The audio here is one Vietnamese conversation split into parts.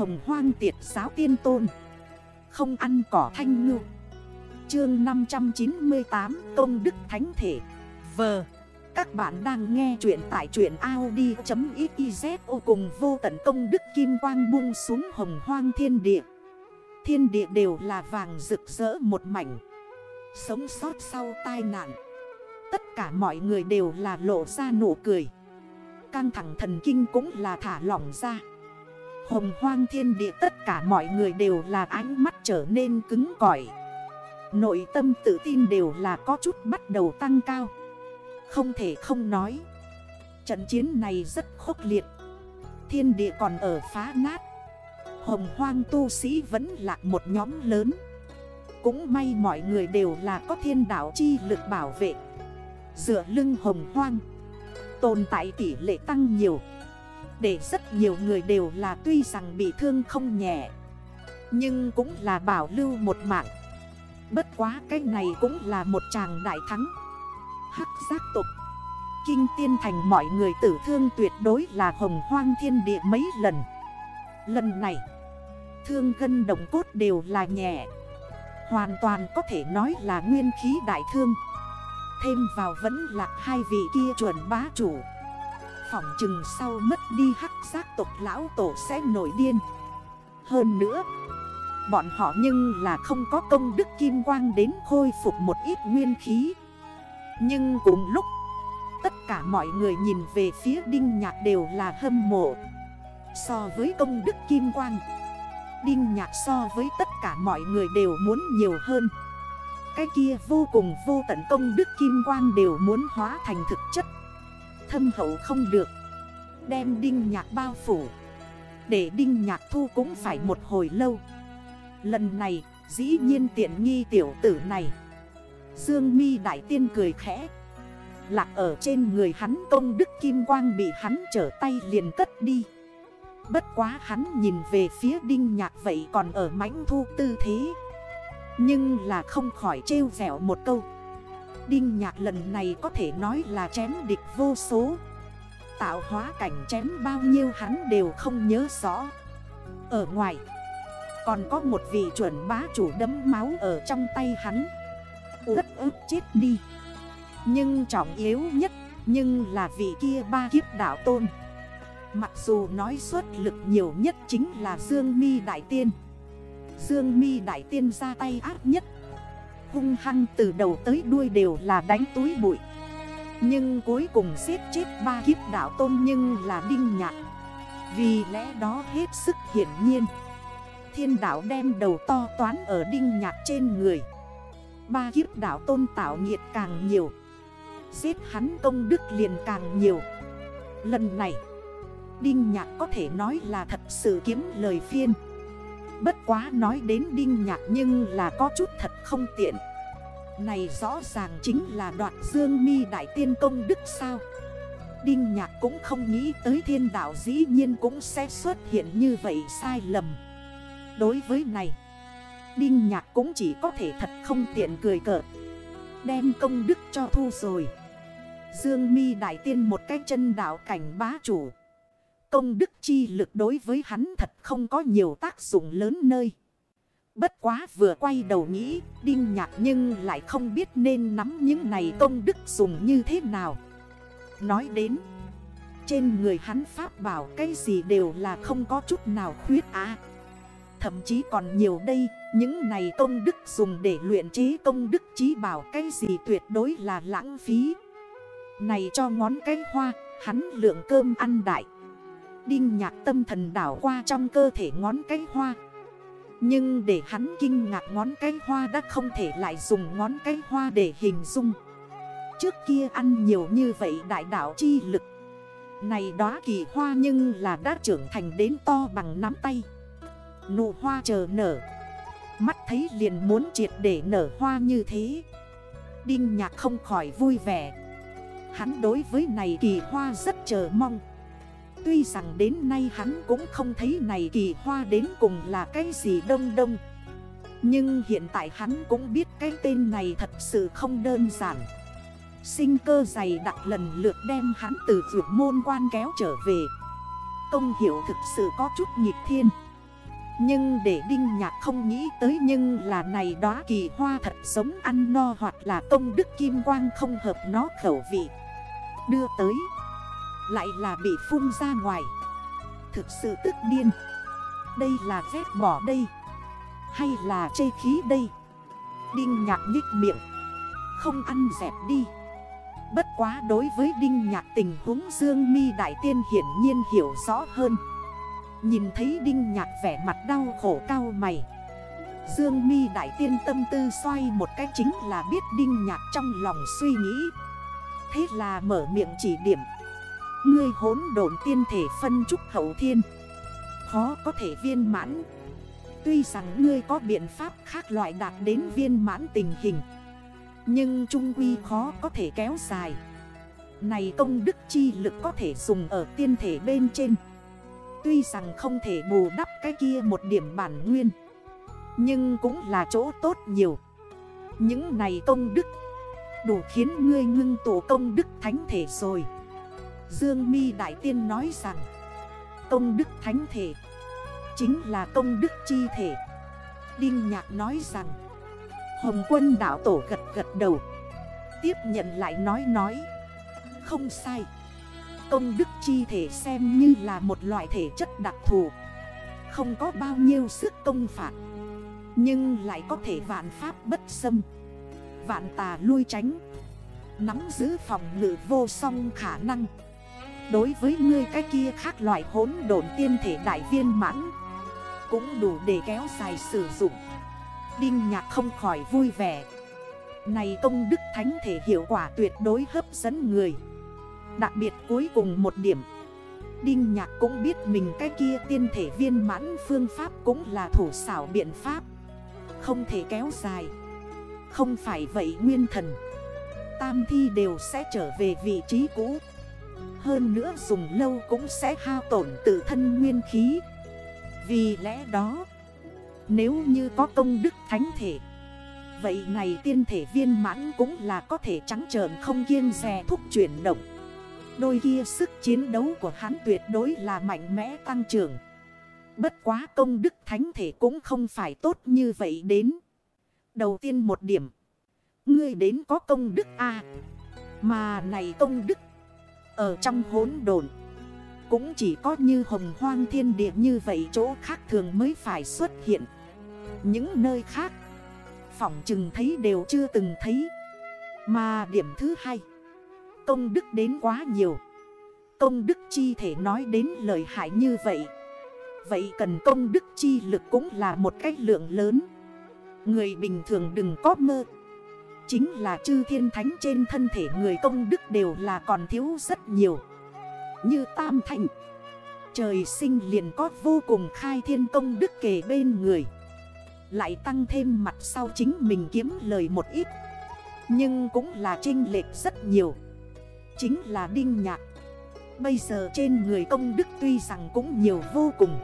Hồng hoang tiệt giáo tiên tôn. Không ăn cỏ thanh ngư. Chương 598 Công Đức Thánh Thể. Vờ Các bạn đang nghe chuyện tại truyện Audi.xyz cùng vô tận công đức kim quang buông xuống hồng hoang thiên địa. Thiên địa đều là vàng rực rỡ một mảnh. Sống sót sau tai nạn. Tất cả mọi người đều là lộ ra nụ cười. Căng thẳng thần kinh cũng là thả lỏng ra. Hồng hoang thiên địa, tất cả mọi người đều là ánh mắt trở nên cứng cỏi. Nội tâm tự tin đều là có chút bắt đầu tăng cao. Không thể không nói, Trận chiến này rất khốc liệt. Thiên địa còn ở phá nát. Hồng hoang tu sĩ vẫn là một nhóm lớn. Cũng may mọi người đều là có thiên đảo chi lực bảo vệ. Dựa lưng hồng hoang, Tồn tại tỷ lệ tăng nhiều. Để rất nhiều người đều là tuy rằng bị thương không nhẹ, Nhưng cũng là bảo lưu một mạng. Bất quá cái này cũng là một chàng đại thắng. Hắc giác tục. Kinh tiên thành mọi người tử thương tuyệt đối là hồng hoang thiên địa mấy lần. Lần này, Thương gân đồng cốt đều là nhẹ. Hoàn toàn có thể nói là nguyên khí đại thương. Thêm vào vẫn là hai vị kia chuẩn bá chủ. Phỏng chừng sau mất đi hắc giác tộc lão tổ sẽ nổi điên. Hơn nữa, Bọn họ nhưng là không có công đức kim quang đến khôi phục một ít nguyên khí. Nhưng cùng lúc, Tất cả mọi người nhìn về phía Đinh Nhạc đều là hâm mộ. So với công đức kim quang, Đinh Nhạc so với tất cả mọi người đều muốn nhiều hơn. Cái kia vô cùng vô tận công đức kim quang đều muốn hóa thành thực chất. Thâm hậu không được. Đem đinh nhạc bao phủ. Để đinh nhạc thu cũng phải một hồi lâu. Lần này, dĩ nhiên tiện nghi tiểu tử này. Dương mi đại tiên cười khẽ. Lạc ở trên người hắn công đức kim quang bị hắn trở tay liền cất đi. Bất quá hắn nhìn về phía đinh nhạc vậy còn ở mãnh thu tư thế. Nhưng là không khỏi trêu vẻo một câu. Đinh nhạc lần này có thể nói là chém địch vô số. Tạo hóa cảnh chém bao nhiêu hắn đều không nhớ rõ. Ở ngoài, Còn có một vị chuẩn bá chủ đấm máu ở trong tay hắn. Rất ướt chết đi. Nhưng trọng yếu nhất, Nhưng là vị kia ba kiếp đảo tôn. Mặc dù nói xuất lực nhiều nhất chính là Dương mi Đại Tiên. Dương mi đại tiên ra tay ác nhất Hung hăng từ đầu tới đuôi đều là đánh túi bụi. Nhưng cuối cùng xếp chết ba kiếp đảo tôn nhưng là đinh nhạc. Vì lẽ đó hết sức hiển nhiên, Thiên đảo đem đầu to toán ở đinh nhạc trên người. Ba kiếp đảo tôn tạo nhiệt càng nhiều, Giết hắn công đức liền càng nhiều. Lần này, Đinh nhạc có thể nói là thật sự kiếm lời phiên. Bất quá nói đến đinh nhạc nhưng là có chút thật không tiện. Này rõ ràng chính là đoạn dương mi đại tiên công đức sao? Đinh nhạc cũng không nghĩ tới thiên đạo dĩ nhiên cũng sẽ xuất hiện như vậy sai lầm. Đối với này, Đinh nhạc cũng chỉ có thể thật không tiện cười cợt. Đem công đức cho thu rồi. Dương mi đại tiên một cái chân đạo cảnh bá chủ. Công đức chi lực đối với hắn thật không có nhiều tác dụng lớn nơi. Bất quá vừa quay đầu nghĩ, đinh nhạc nhưng lại không biết nên nắm những này công đức dùng như thế nào. Nói đến, trên người hắn pháp bảo cái gì đều là không có chút nào khuyết á. Thậm chí còn nhiều đây, những này công đức dùng để luyện chế công đức trí bảo cái gì tuyệt đối là lãng phí. Này cho ngón cái hoa, hắn lượng cơm ăn đại. Đinh nhạc tâm thần đảo qua trong cơ thể ngón cái hoa. Nhưng để hắn kinh ngạc ngón cái hoa đã không thể lại dùng ngón cái hoa để hình dung. Trước kia ăn nhiều như vậy đại đảo chi lực. Này đó kỳ hoa nhưng là đã trưởng thành đến to bằng nắm tay. Nụ hoa chờ nở. Mắt thấy liền muốn triệt để nở hoa như thế. Đinh nhạc không khỏi vui vẻ. Hắn đối với này kỳ hoa rất chờ mong. Tuy rằng đến nay hắn cũng không thấy này kỳ hoa đến cùng là cái gì đông đông. Nhưng hiện tại hắn cũng biết cái tên này thật sự không đơn giản. Sinh cơ dày đặc lần lượt đem hắn từ vượt môn quan kéo trở về. Công hiểu thực sự có chút nhịp thiên. Nhưng để Đinh Nhạc không nghĩ tới nhưng là này đó kỳ hoa thật sống ăn no hoặc là công đức kim quang không hợp nó khẩu vị. Đưa tới, lại là bị phun ra ngoài. Thực sự tức điên. Đây là vét bỏ đây. Hay là chê khí đây. Đinh Nhạc nhích miệng. Không ăn dẹp đi. Bất quá đối với Đinh Nhạc tình huống Dương mi Đại Tiên hiển nhiên hiểu rõ hơn. Nhìn thấy Đinh Nhạc vẻ mặt đau khổ cao mày Dương mi Đại Tiên tâm tư xoay một cách chính là biết Đinh Nhạc trong lòng suy nghĩ Thế là mở miệng chỉ điểm Ngươi hốn đồn tiên thể phân trúc hậu thiên. Khó có thể viên mãn. Tuy rằng ngươi có biện pháp khác loại đạt đến viên mãn tình hình, Nhưng trung quy khó có thể kéo dài. Này công đức chi lực có thể dùng ở tiên thể bên trên. Tuy rằng không thể bù đắp cái kia một điểm bản nguyên, Nhưng cũng là chỗ tốt nhiều. Những này công đức Đủ khiến ngươi ngưng tổ công đức thánh thể rồi. Dương mi Đại Tiên nói rằng, Công đức thánh thể Chính là công đức chi thể. Đinh Nhạc nói rằng, Hồng quân đảo tổ gật gật đầu, Tiếp nhận lại nói nói, Không sai, Công đức chi thể xem như là một loại thể chất đặc thù, Không có bao nhiêu sức công phạt, Nhưng lại có thể vạn pháp bất xâm, Vạn tà lui tránh, Nắm giữ phòng ngự vô song khả năng. Đối với ngươi cái kia khác loại hốn đồn tiên thể đại viên mãn, Cũng đủ để kéo dài sử dụng. Đinh nhạc không khỏi vui vẻ. Này công đức thánh thể hiệu quả tuyệt đối hấp dẫn người. Đặc biệt cuối cùng một điểm. Đinh nhạc cũng biết mình cái kia tiên thể viên mãn phương pháp cũng là thủ xảo biện pháp. Không thể kéo dài. Không phải vậy nguyên thần. Tam thi đều sẽ trở về vị trí cũ. Hơn nữa dùng lâu cũng sẽ hao tổn tự thân nguyên khí Vì lẽ đó, Nếu như có công đức thánh thể, Vậy này tiên thể viên mãn cũng là có thể trắng trợn không kiêng rè thúc chuyển động Đôi kia sức chiến đấu của hắn tuyệt đối là mạnh mẽ tăng trưởng. Bất quá công đức thánh thể cũng không phải tốt như vậy đến. Đầu tiên một điểm. Ngươi đến có công đức A. mà này công đức. Ở trong hốn đồn. Cũng chỉ có như hồng hoang thiên địa như vậy chỗ khác thường mới phải xuất hiện. Những nơi khác. Phỏng chừng thấy đều chưa từng thấy. Mà điểm thứ hai, công đức đến quá nhiều Công đức chi thể nói đến lời hại như vậy Vậy cần công đức chi lực cũng là một cách lượng lớn Người bình thường đừng có mơ Chính là chư thiên thánh trên thân thể người công đức đều là còn thiếu rất nhiều. Như tam thành, Trời sinh liền có vô cùng khai thiên công đức kề bên người. Lại tăng thêm mặt sau chính mình kiếm lời một ít, Nhưng cũng là chênh lệch rất nhiều. Chính là Đinh Nhạc. Bây giờ trên người công đức tuy rằng cũng nhiều vô cùng,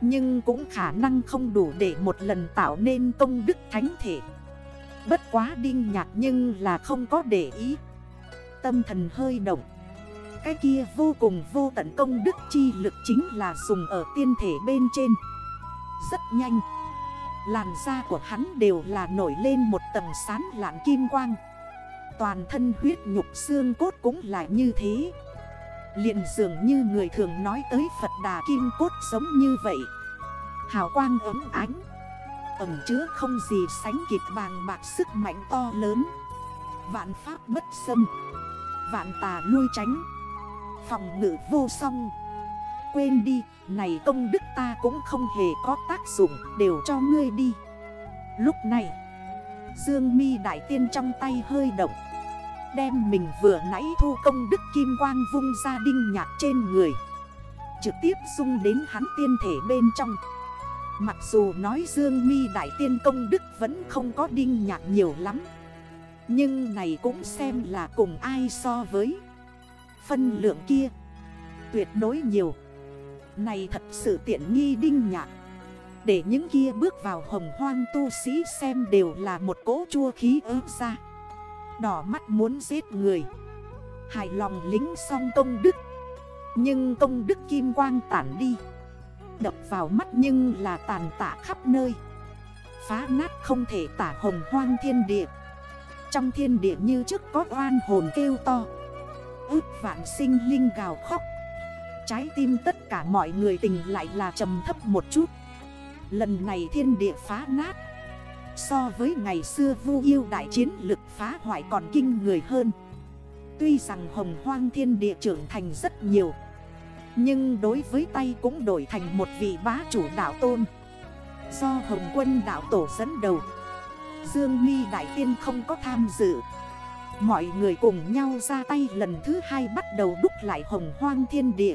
Nhưng cũng khả năng không đủ để một lần tạo nên công đức thánh thể. Bất quá Đinh nhạt nhưng là không có để ý. Tâm thần hơi động. Cái kia vô cùng vô tận công đức chi lực chính là dùng ở tiên thể bên trên. Rất nhanh. Làn da của hắn đều là nổi lên một tầng sán lạn kim quang. Toàn thân huyết nhục xương cốt cũng là như thế. Liền dường như người thường nói tới Phật Đà Kim Cốt giống như vậy. Hào quang ấm ánh. Ẩm chứa không gì sánh kịp bàng bạc sức mạnh to lớn. Vạn pháp bất xâm. Vạn tà lui tránh. Phòng ngự vô song. Quên đi, này công đức ta cũng không hề có tác dụng Đều cho ngươi đi. Lúc này Dương mi đại tiên trong tay hơi động Đem mình vừa nãy thu công đức kim quang vung ra đinh nhạc trên người Trực tiếp dung đến hắn tiên thể bên trong. Mặc dù nói Dương mi Đại Tiên Công Đức vẫn không có đinh nhạc nhiều lắm. Nhưng này cũng xem là cùng ai so với Phân lượng kia. Tuyệt đối nhiều. Này thật sự tiện nghi đinh nhạc. Để những kia bước vào hồng hoang tu sĩ xem đều là một cỗ chua khí ớt ra. Đỏ mắt muốn giết người. Hài lòng lính xong công đức. Nhưng công đức kim quang tản đi đập vào mắt nhưng là tàn tạ khắp nơi. Phá nát không thể tả hồng hoang thiên địa. Trong thiên địa như trước có oan hồn kêu to. Ước vạn sinh linh gào khóc. Trái tim tất cả mọi người tình lại là trầm thấp một chút. Lần này thiên địa phá nát. So với ngày xưa vu yêu đại chiến lực phá hoại còn kinh người hơn. Tuy rằng hồng hoang thiên địa trưởng thành rất nhiều nhưng đối với tay cũng đổi thành một vị bá chủ đạo tôn. Do hồng quân đạo tổ dẫn đầu, Dương mi Đại Tiên không có tham dự. Mọi người cùng nhau ra tay lần thứ hai bắt đầu đúc lại hồng hoang thiên địa.